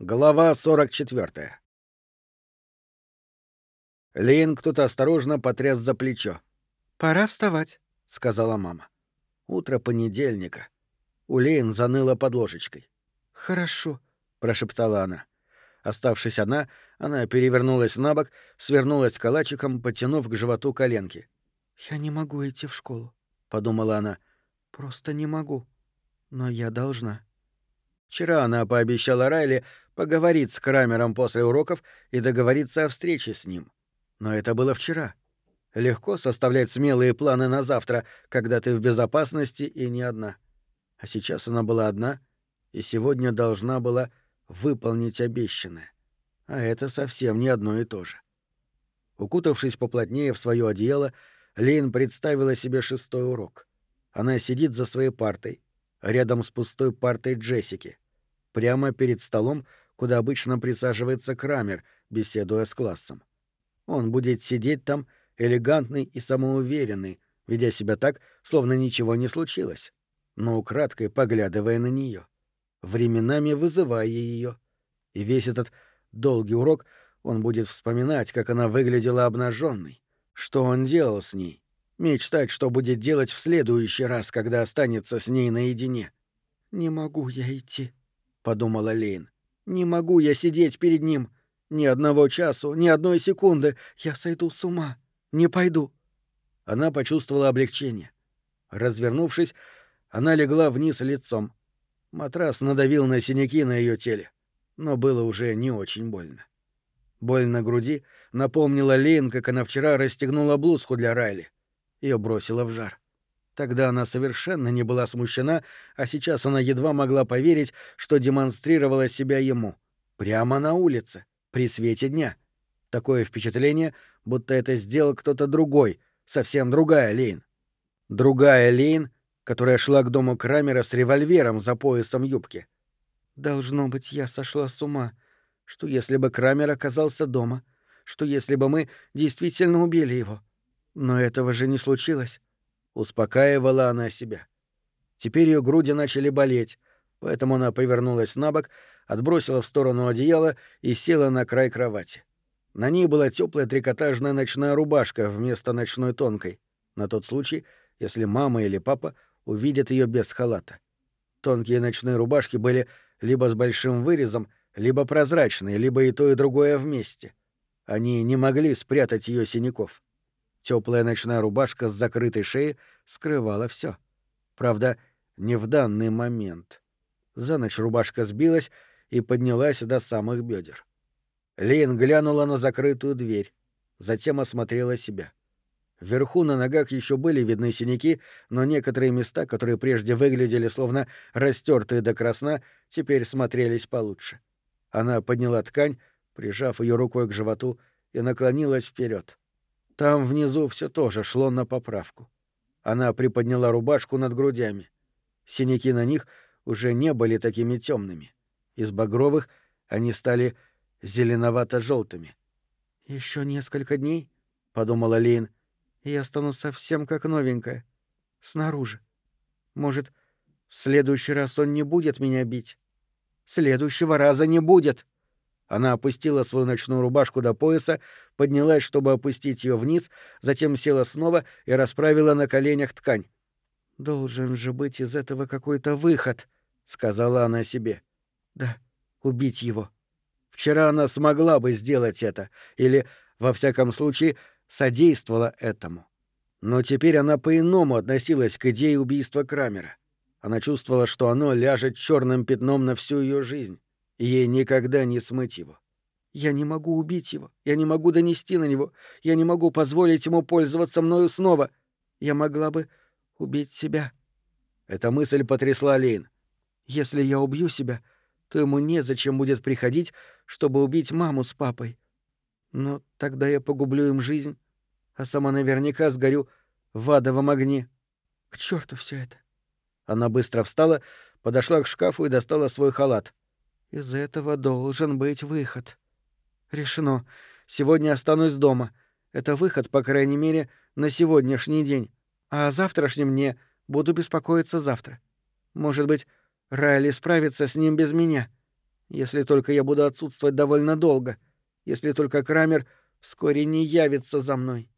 Глава 44. Лейн кто-то осторожно потряс за плечо. «Пора вставать», — сказала мама. Утро понедельника. У Лейн заныло под ложечкой. «Хорошо», — прошептала она. Оставшись одна, она перевернулась на бок, свернулась калачиком, потянув к животу коленки. «Я не могу идти в школу», — подумала она. «Просто не могу. Но я должна». Вчера она пообещала Райли поговорить с Крамером после уроков и договориться о встрече с ним. Но это было вчера. Легко составлять смелые планы на завтра, когда ты в безопасности и не одна. А сейчас она была одна и сегодня должна была выполнить обещанное. А это совсем не одно и то же. Укутавшись поплотнее в свое одеяло, Лейн представила себе шестой урок. Она сидит за своей партой, рядом с пустой партой Джессики, прямо перед столом, куда обычно присаживается Крамер, беседуя с классом. Он будет сидеть там, элегантный и самоуверенный, ведя себя так, словно ничего не случилось, но украдкой поглядывая на нее, временами вызывая ее. И весь этот долгий урок он будет вспоминать, как она выглядела обнаженной, что он делал с ней, мечтать, что будет делать в следующий раз, когда останется с ней наедине. «Не могу я идти», — подумала Лейн. «Не могу я сидеть перед ним. Ни одного часу, ни одной секунды. Я сойду с ума. Не пойду». Она почувствовала облегчение. Развернувшись, она легла вниз лицом. Матрас надавил на синяки на ее теле, но было уже не очень больно. Боль на груди напомнила Лейн, как она вчера расстегнула блузку для Райли. Ее бросило в жар. Тогда она совершенно не была смущена, а сейчас она едва могла поверить, что демонстрировала себя ему. Прямо на улице, при свете дня. Такое впечатление, будто это сделал кто-то другой, совсем другая Лейн. Другая Лейн, которая шла к дому Крамера с револьвером за поясом юбки. «Должно быть, я сошла с ума. Что если бы Крамер оказался дома? Что если бы мы действительно убили его? Но этого же не случилось. Успокаивала она себя. Теперь ее груди начали болеть, поэтому она повернулась на бок, отбросила в сторону одеяло и села на край кровати. На ней была теплая трикотажная ночная рубашка вместо ночной тонкой, на тот случай, если мама или папа увидят ее без халата. Тонкие ночные рубашки были либо с большим вырезом, либо прозрачные, либо и то, и другое вместе. Они не могли спрятать ее синяков. Теплая ночная рубашка с закрытой шеей скрывала все. Правда, не в данный момент. За ночь рубашка сбилась и поднялась до самых бедер. Лейн глянула на закрытую дверь, затем осмотрела себя. Вверху на ногах еще были видны синяки, но некоторые места, которые прежде выглядели словно растертые до красна, теперь смотрелись получше. Она подняла ткань, прижав ее рукой к животу, и наклонилась вперед. Там внизу все тоже шло на поправку. Она приподняла рубашку над грудями. Синяки на них уже не были такими темными. Из багровых они стали зеленовато-желтыми. Еще несколько дней, подумала Лин, и я стану совсем как новенькая. Снаружи. Может, в следующий раз он не будет меня бить? Следующего раза не будет. Она опустила свою ночную рубашку до пояса, поднялась, чтобы опустить ее вниз, затем села снова и расправила на коленях ткань. «Должен же быть из этого какой-то выход», — сказала она себе. «Да, убить его». Вчера она смогла бы сделать это, или, во всяком случае, содействовала этому. Но теперь она по-иному относилась к идее убийства Крамера. Она чувствовала, что оно ляжет черным пятном на всю ее жизнь. Ей никогда не смыть его. Я не могу убить его, я не могу донести на него, я не могу позволить ему пользоваться мною снова. Я могла бы убить себя. Эта мысль потрясла Лейн. Если я убью себя, то ему незачем будет приходить, чтобы убить маму с папой. Но тогда я погублю им жизнь, а сама наверняка сгорю в адовом огне. К черту все это. Она быстро встала, подошла к шкафу и достала свой халат. Из этого должен быть выход. Решено. Сегодня останусь дома. Это выход, по крайней мере, на сегодняшний день. А о завтрашнем мне буду беспокоиться завтра. Может быть, Райли справится с ним без меня. Если только я буду отсутствовать довольно долго. Если только Крамер вскоре не явится за мной.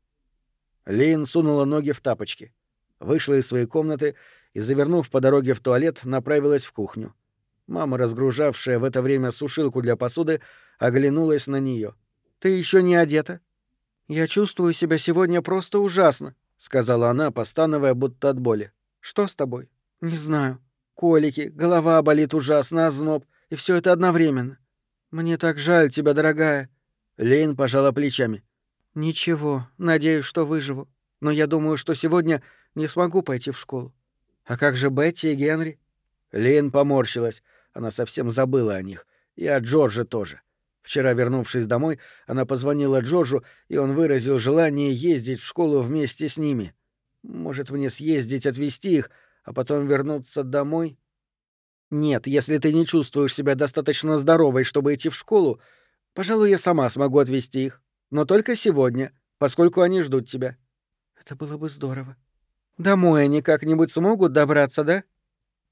Лейн сунула ноги в тапочки, вышла из своей комнаты и, завернув по дороге в туалет, направилась в кухню. Мама, разгружавшая в это время сушилку для посуды, оглянулась на нее. «Ты еще не одета?» «Я чувствую себя сегодня просто ужасно», — сказала она, постановая, будто от боли. «Что с тобой?» «Не знаю. Колики, голова болит ужасно, озноб, и все это одновременно. Мне так жаль тебя, дорогая». Лейн пожала плечами. «Ничего, надеюсь, что выживу. Но я думаю, что сегодня не смогу пойти в школу. А как же Бетти и Генри?» Лейн поморщилась. Она совсем забыла о них. И о Джорже тоже. Вчера, вернувшись домой, она позвонила Джорджу, и он выразил желание ездить в школу вместе с ними. Может, мне съездить отвезти их, а потом вернуться домой? Нет, если ты не чувствуешь себя достаточно здоровой, чтобы идти в школу, пожалуй, я сама смогу отвезти их. Но только сегодня, поскольку они ждут тебя. Это было бы здорово. Домой они как-нибудь смогут добраться, да?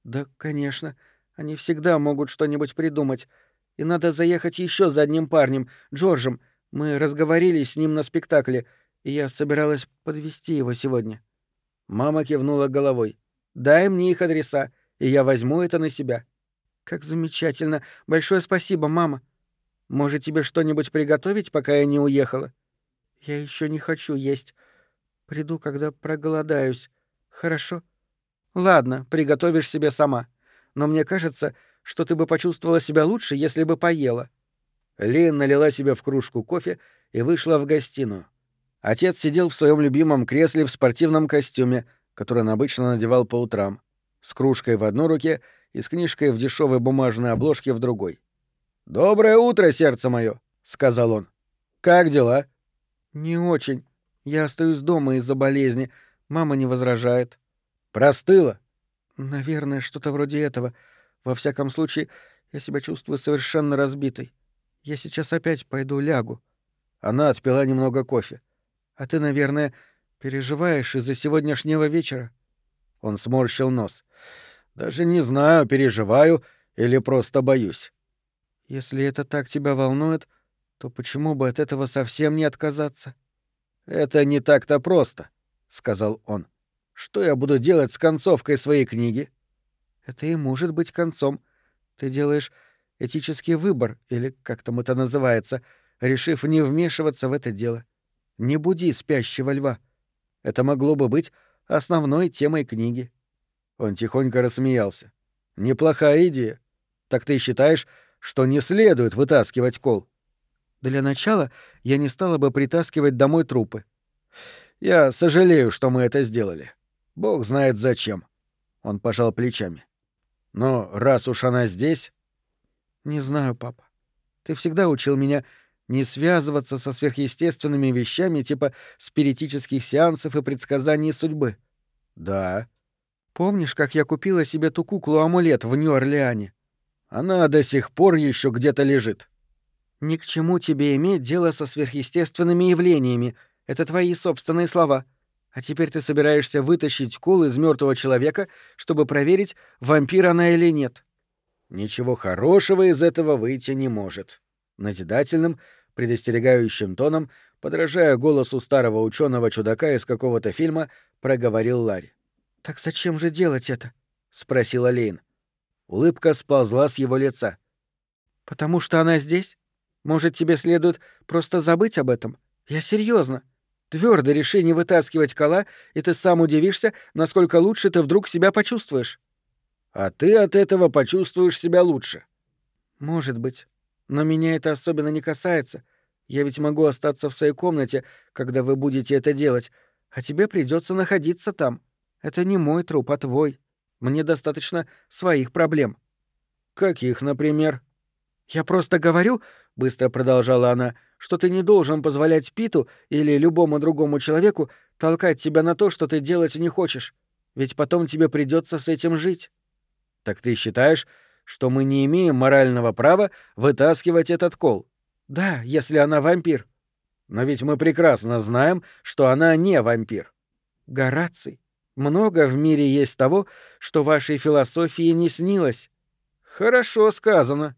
Да, конечно. Они всегда могут что-нибудь придумать. И надо заехать еще за одним парнем, Джорджем. Мы разговорились с ним на спектакле, и я собиралась подвести его сегодня. Мама кивнула головой. Дай мне их адреса, и я возьму это на себя. Как замечательно. Большое спасибо, мама. Может, тебе что-нибудь приготовить, пока я не уехала? Я еще не хочу есть. Приду, когда проголодаюсь. Хорошо? Ладно, приготовишь себе сама. Но мне кажется, что ты бы почувствовала себя лучше, если бы поела. Лин налила себе в кружку кофе и вышла в гостиную. Отец сидел в своем любимом кресле в спортивном костюме, который он обычно надевал по утрам, с кружкой в одной руке и с книжкой в дешевой бумажной обложке в другой. «Доброе утро, сердце мое, сказал он. «Как дела?» «Не очень. Я остаюсь дома из-за болезни. Мама не возражает». «Простыла?» «Наверное, что-то вроде этого. Во всяком случае, я себя чувствую совершенно разбитой. Я сейчас опять пойду лягу». Она отпила немного кофе. «А ты, наверное, переживаешь из-за сегодняшнего вечера?» Он сморщил нос. «Даже не знаю, переживаю или просто боюсь». Если это так тебя волнует, то почему бы от этого совсем не отказаться? Это не так-то просто, сказал он. Что я буду делать с концовкой своей книги? Это и может быть концом. Ты делаешь этический выбор, или как там это называется, решив не вмешиваться в это дело. Не буди спящего льва. Это могло бы быть основной темой книги. Он тихонько рассмеялся. Неплохая идея. Так ты считаешь, что не следует вытаскивать кол. Для начала я не стала бы притаскивать домой трупы. Я сожалею, что мы это сделали. Бог знает зачем. Он пожал плечами. Но раз уж она здесь... Не знаю, папа. Ты всегда учил меня не связываться со сверхъестественными вещами типа спиритических сеансов и предсказаний судьбы. Да. Помнишь, как я купила себе ту куклу-амулет в Нью-Орлеане? Она до сих пор еще где-то лежит. Ни к чему тебе иметь дело со сверхъестественными явлениями. Это твои собственные слова. А теперь ты собираешься вытащить кол из мертвого человека, чтобы проверить, вампир она или нет. Ничего хорошего из этого выйти не может. Назидательным, предостерегающим тоном, подражая голосу старого ученого чудака из какого-то фильма, проговорил Ларри. Так зачем же делать это? спросила Лейн. Улыбка сползла с его лица. «Потому что она здесь? Может, тебе следует просто забыть об этом? Я серьезно. Твердо реши не вытаскивать кола, и ты сам удивишься, насколько лучше ты вдруг себя почувствуешь». «А ты от этого почувствуешь себя лучше». «Может быть. Но меня это особенно не касается. Я ведь могу остаться в своей комнате, когда вы будете это делать, а тебе придется находиться там. Это не мой труп, а твой. Мне достаточно своих проблем. Каких, например? Я просто говорю, быстро продолжала она, что ты не должен позволять Питу или любому другому человеку толкать тебя на то, что ты делать не хочешь. Ведь потом тебе придется с этим жить. Так ты считаешь, что мы не имеем морального права вытаскивать этот кол? Да, если она вампир. Но ведь мы прекрасно знаем, что она не вампир. Гораций, много в мире есть того, что вашей философии не снилось. Хорошо сказано.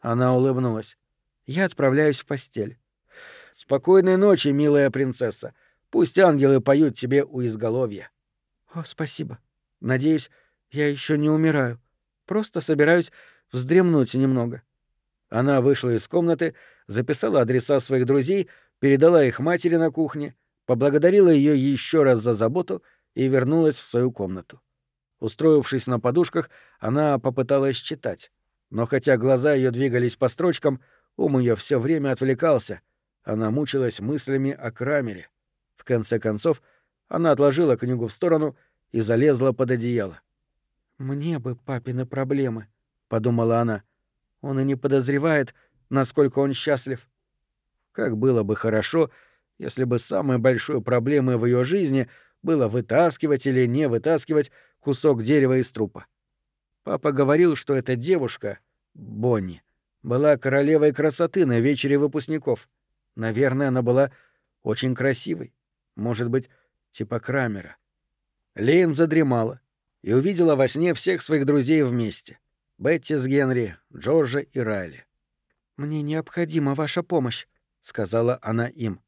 Она улыбнулась. «Я отправляюсь в постель». «Спокойной ночи, милая принцесса. Пусть ангелы поют тебе у изголовья». «О, спасибо. Надеюсь, я еще не умираю. Просто собираюсь вздремнуть немного». Она вышла из комнаты, записала адреса своих друзей, передала их матери на кухне, поблагодарила ее еще раз за заботу и вернулась в свою комнату. Устроившись на подушках, она попыталась читать. Но хотя глаза ее двигались по строчкам, ум ее все время отвлекался. Она мучилась мыслями о Крамере. В конце концов, она отложила книгу в сторону и залезла под одеяло. «Мне бы папины проблемы», — подумала она. «Он и не подозревает, насколько он счастлив». Как было бы хорошо, если бы самой большой проблемой в ее жизни было вытаскивать или не вытаскивать кусок дерева из трупа. Папа говорил, что эта девушка, Бонни, была королевой красоты на вечере выпускников. Наверное, она была очень красивой. Может быть, типа Крамера. Лейн задремала и увидела во сне всех своих друзей вместе. Бетти с Генри, Джорджа и Райли. «Мне необходима ваша помощь», — сказала она им.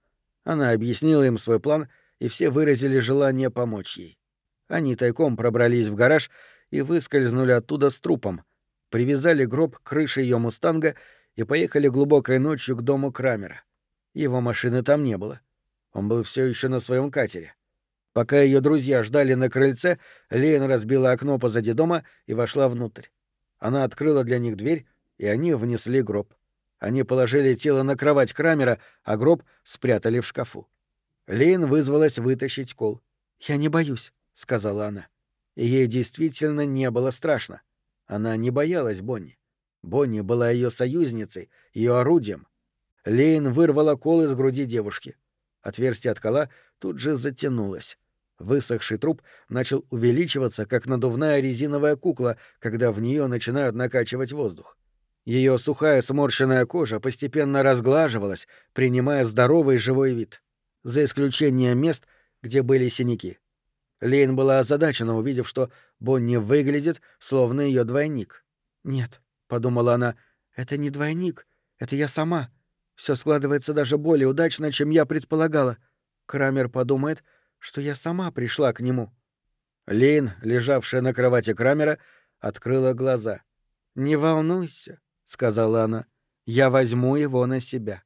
Она объяснила им свой план, и все выразили желание помочь ей. Они тайком пробрались в гараж и выскользнули оттуда с трупом, привязали гроб к крыше ее мустанга и поехали глубокой ночью к дому Крамера. Его машины там не было. Он был все еще на своем катере. Пока ее друзья ждали на крыльце, Лейн разбила окно позади дома и вошла внутрь. Она открыла для них дверь, и они внесли гроб. Они положили тело на кровать Крамера, а гроб спрятали в шкафу. Лейн вызвалась вытащить кол. «Я не боюсь», — сказала она. Ей действительно не было страшно. Она не боялась Бонни. Бонни была ее союзницей, ее орудием. Лейн вырвала кол из груди девушки. Отверстие от кола тут же затянулось. Высохший труп начал увеличиваться, как надувная резиновая кукла, когда в нее начинают накачивать воздух. Ее сухая сморщенная кожа постепенно разглаживалась, принимая здоровый живой вид. За исключением мест, где были синяки. Лейн была озадачена, увидев, что Бонни выглядит, словно ее двойник. «Нет», — подумала она, — «это не двойник, это я сама. Все складывается даже более удачно, чем я предполагала. Крамер подумает, что я сама пришла к нему». Лейн, лежавшая на кровати Крамера, открыла глаза. «Не волнуйся», — сказала она, — «я возьму его на себя».